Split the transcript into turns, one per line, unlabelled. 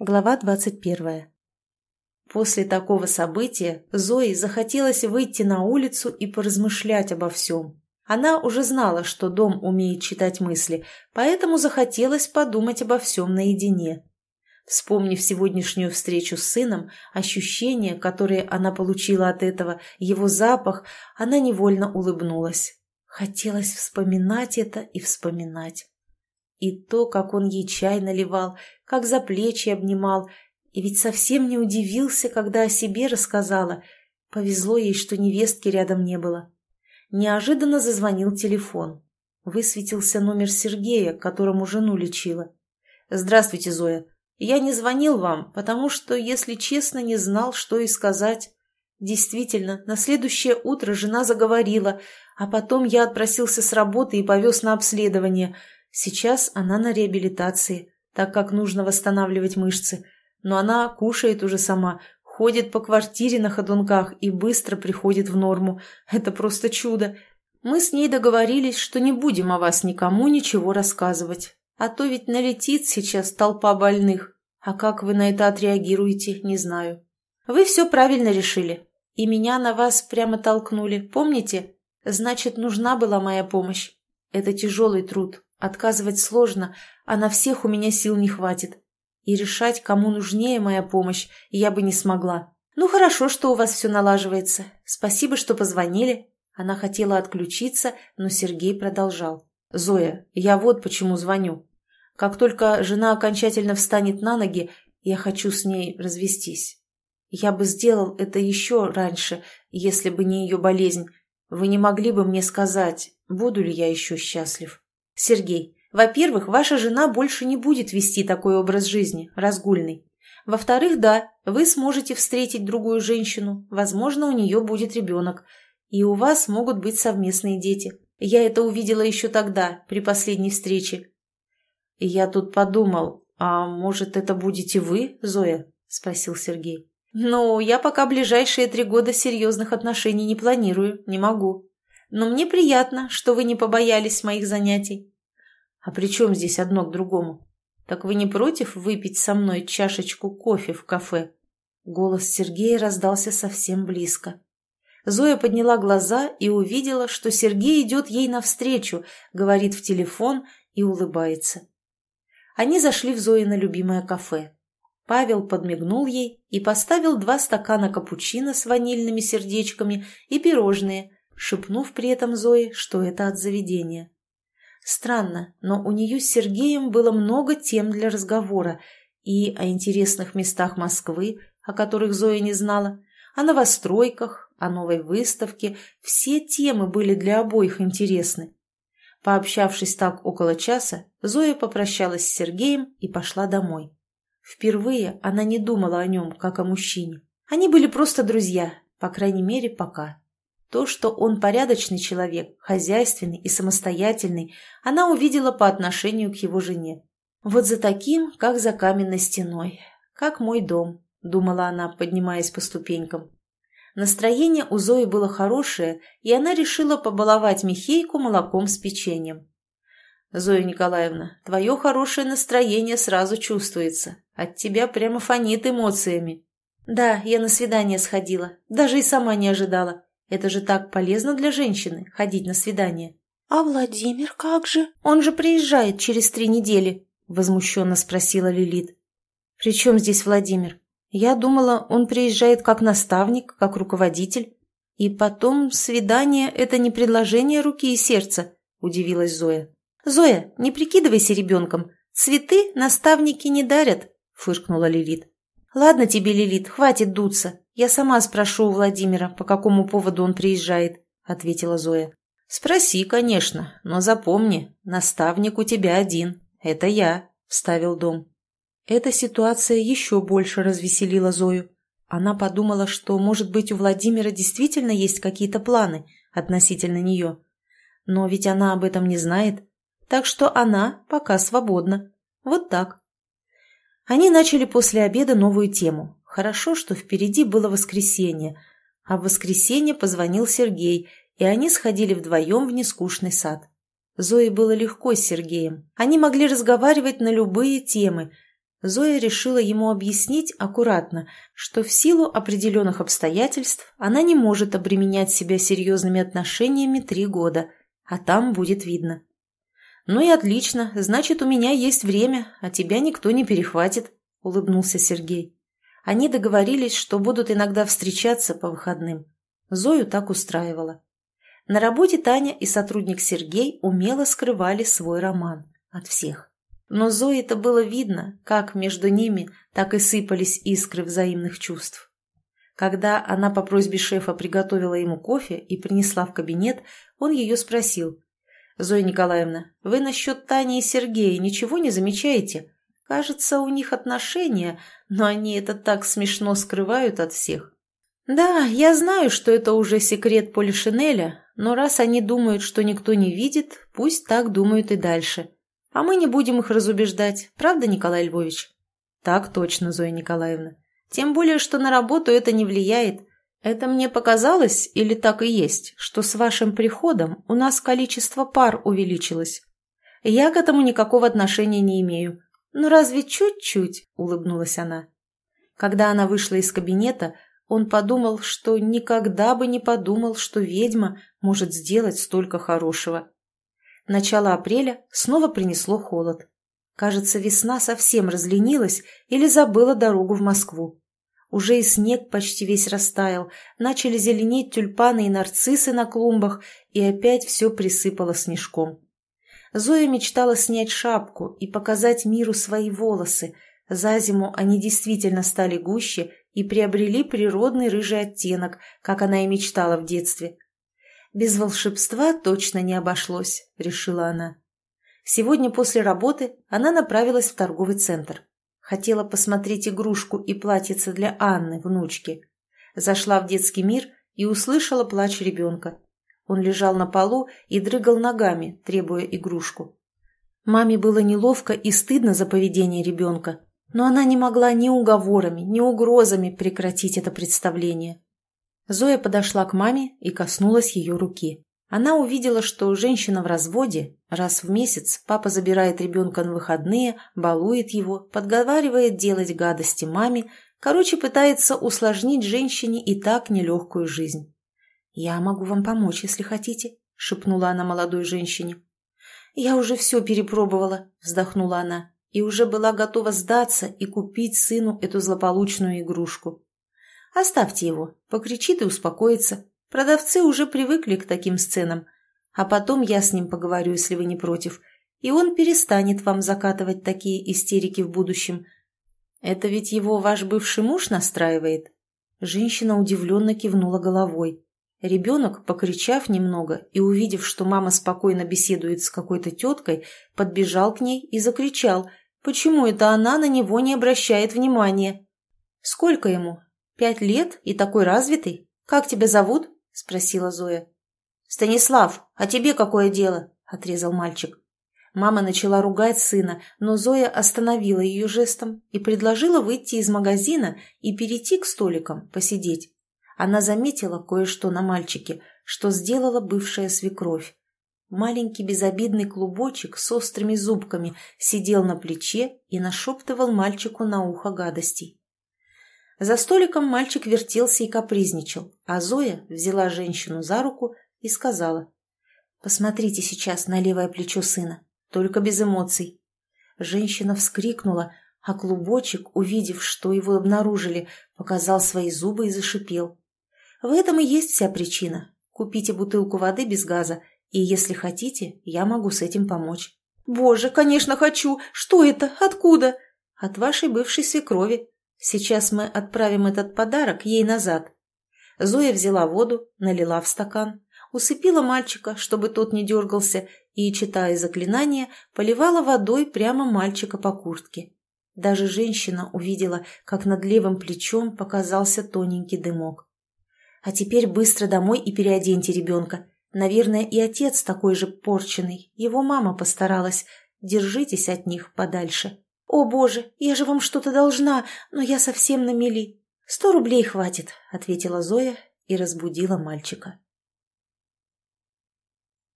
Глава двадцать первая. После такого события Зои захотелось выйти на улицу и поразмышлять обо всем. Она уже знала, что дом умеет читать мысли, поэтому захотелось подумать обо всем наедине. Вспомнив сегодняшнюю встречу с сыном, ощущения, которые она получила от этого, его запах, она невольно улыбнулась. Хотелось вспоминать это и вспоминать. И то, как он ей чай наливал, как за плечи обнимал, и ведь совсем не удивился, когда о себе рассказала. Повезло ей, что невестки рядом не было. Неожиданно зазвонил телефон. Высветился номер Сергея, которому жену лечила. «Здравствуйте, Зоя. Я не звонил вам, потому что, если честно, не знал, что и сказать. Действительно, на следующее утро жена заговорила, а потом я отпросился с работы и повез на обследование – Сейчас она на реабилитации, так как нужно восстанавливать мышцы. Но она кушает уже сама, ходит по квартире на ходунках и быстро приходит в норму. Это просто чудо. Мы с ней договорились, что не будем о вас никому ничего рассказывать. А то ведь налетит сейчас толпа больных. А как вы на это отреагируете, не знаю. Вы все правильно решили. И меня на вас прямо толкнули, помните? Значит, нужна была моя помощь. Это тяжелый труд, Отказывать сложно, а на всех у меня сил не хватит. И решать, кому нужнее моя помощь, я бы не смогла. Ну хорошо, что у вас все налаживается. Спасибо, что позвонили. Она хотела отключиться, но Сергей продолжал. «Зоя, я вот почему звоню. Как только жена окончательно встанет на ноги, я хочу с ней развестись. Я бы сделал это еще раньше, если бы не ее болезнь. Вы не могли бы мне сказать, буду ли я еще счастлив?» Сергей, во-первых, ваша жена больше не будет вести такой образ жизни, разгульный. Во-вторых, да, вы сможете встретить другую женщину, возможно, у нее будет ребенок. И у вас могут быть совместные дети. Я это увидела еще тогда, при последней встрече. Я тут подумал, а может, это будете вы, Зоя? Спросил Сергей. Ну, я пока ближайшие три года серьезных отношений не планирую, не могу. Но мне приятно, что вы не побоялись моих занятий. А при чем здесь одно к другому? Так вы не против выпить со мной чашечку кофе в кафе? Голос Сергея раздался совсем близко. Зоя подняла глаза и увидела, что Сергей идет ей навстречу, говорит в телефон и улыбается. Они зашли в Зоино любимое кафе. Павел подмигнул ей и поставил два стакана капучино с ванильными сердечками и пирожные, шепнув при этом Зое, что это от заведения. Странно, но у нее с Сергеем было много тем для разговора и о интересных местах Москвы, о которых Зоя не знала, о новостройках, о новой выставке. Все темы были для обоих интересны. Пообщавшись так около часа, Зоя попрощалась с Сергеем и пошла домой. Впервые она не думала о нем, как о мужчине. Они были просто друзья, по крайней мере, пока. То, что он порядочный человек, хозяйственный и самостоятельный, она увидела по отношению к его жене. «Вот за таким, как за каменной стеной, как мой дом», — думала она, поднимаясь по ступенькам. Настроение у Зои было хорошее, и она решила побаловать Михейку молоком с печеньем. «Зоя Николаевна, твое хорошее настроение сразу чувствуется. От тебя прямо фонит эмоциями». «Да, я на свидание сходила. Даже и сама не ожидала. Это же так полезно для женщины – ходить на свидание. «А Владимир как же? Он же приезжает через три недели», – возмущенно спросила Лилит. «При чем здесь Владимир? Я думала, он приезжает как наставник, как руководитель. И потом свидание – это не предложение руки и сердца», – удивилась Зоя. «Зоя, не прикидывайся ребенком. Цветы наставники не дарят», – фыркнула Лилит. «Ладно тебе, Лилит, хватит дуться. «Я сама спрошу у Владимира, по какому поводу он приезжает», — ответила Зоя. «Спроси, конечно, но запомни, наставник у тебя один. Это я», — вставил Дом. Эта ситуация еще больше развеселила Зою. Она подумала, что, может быть, у Владимира действительно есть какие-то планы относительно нее. Но ведь она об этом не знает, так что она пока свободна. Вот так. Они начали после обеда новую тему Хорошо, что впереди было воскресенье, а в воскресенье позвонил Сергей, и они сходили вдвоем в нескучный сад. Зое было легко с Сергеем. Они могли разговаривать на любые темы. Зоя решила ему объяснить аккуратно, что в силу определенных обстоятельств она не может обременять себя серьезными отношениями три года, а там будет видно. «Ну и отлично, значит, у меня есть время, а тебя никто не перехватит», — улыбнулся Сергей. Они договорились, что будут иногда встречаться по выходным. Зою так устраивало. На работе Таня и сотрудник Сергей умело скрывали свой роман от всех. Но Зое-то было видно, как между ними так и сыпались искры взаимных чувств. Когда она по просьбе шефа приготовила ему кофе и принесла в кабинет, он ее спросил. «Зоя Николаевна, вы насчет Тани и Сергея ничего не замечаете? Кажется, у них отношения, но они это так смешно скрывают от всех». «Да, я знаю, что это уже секрет Полишинеля, но раз они думают, что никто не видит, пусть так думают и дальше. А мы не будем их разубеждать, правда, Николай Львович?» «Так точно, Зоя Николаевна. Тем более, что на работу это не влияет. Это мне показалось, или так и есть, что с вашим приходом у нас количество пар увеличилось. Я к этому никакого отношения не имею. Ну разве чуть-чуть?» – улыбнулась она. Когда она вышла из кабинета, он подумал, что никогда бы не подумал, что ведьма может сделать столько хорошего. Начало апреля снова принесло холод. Кажется, весна совсем разленилась или забыла дорогу в Москву. Уже и снег почти весь растаял, начали зеленеть тюльпаны и нарциссы на клумбах, и опять все присыпало снежком. Зоя мечтала снять шапку и показать миру свои волосы. За зиму они действительно стали гуще и приобрели природный рыжий оттенок, как она и мечтала в детстве. «Без волшебства точно не обошлось», — решила она. Сегодня после работы она направилась в торговый центр. Хотела посмотреть игрушку и платьице для Анны, внучки. Зашла в детский мир и услышала плач ребенка. Он лежал на полу и дрыгал ногами, требуя игрушку. Маме было неловко и стыдно за поведение ребенка, но она не могла ни уговорами, ни угрозами прекратить это представление. Зоя подошла к маме и коснулась ее руки. Она увидела, что женщина в разводе, раз в месяц папа забирает ребенка на выходные, балует его, подговаривает делать гадости маме, короче, пытается усложнить женщине и так нелегкую жизнь. «Я могу вам помочь, если хотите», — шепнула она молодой женщине. «Я уже все перепробовала», — вздохнула она и уже была готова сдаться и купить сыну эту злополучную игрушку. «Оставьте его, покричит и успокоится. Продавцы уже привыкли к таким сценам. А потом я с ним поговорю, если вы не против, и он перестанет вам закатывать такие истерики в будущем. Это ведь его ваш бывший муж настраивает?» Женщина удивленно кивнула головой. Ребенок, покричав немного и увидев, что мама спокойно беседует с какой-то теткой, подбежал к ней и закричал, почему это она на него не обращает внимания. «Сколько ему? Пять лет и такой развитый? Как тебя зовут?» – спросила Зоя. «Станислав, а тебе какое дело?» – отрезал мальчик. Мама начала ругать сына, но Зоя остановила ее жестом и предложила выйти из магазина и перейти к столикам, посидеть. Она заметила кое-что на мальчике, что сделала бывшая свекровь. Маленький безобидный клубочек с острыми зубками сидел на плече и нашептывал мальчику на ухо гадостей. За столиком мальчик вертелся и капризничал, а Зоя взяла женщину за руку и сказала, «Посмотрите сейчас на левое плечо сына, только без эмоций». Женщина вскрикнула, а клубочек, увидев, что его обнаружили, показал свои зубы и зашипел. В этом и есть вся причина. Купите бутылку воды без газа, и если хотите, я могу с этим помочь. Боже, конечно, хочу. Что это? Откуда? От вашей бывшей свекрови. Сейчас мы отправим этот подарок ей назад. Зоя взяла воду, налила в стакан, усыпила мальчика, чтобы тот не дергался, и, читая заклинание, поливала водой прямо мальчика по куртке. Даже женщина увидела, как над левым плечом показался тоненький дымок. А теперь быстро домой и переоденьте ребенка. Наверное, и отец такой же порченный. Его мама постаралась. Держитесь от них подальше. «О, боже, я же вам что-то должна, но я совсем на мели». «Сто рублей хватит», — ответила Зоя и разбудила мальчика.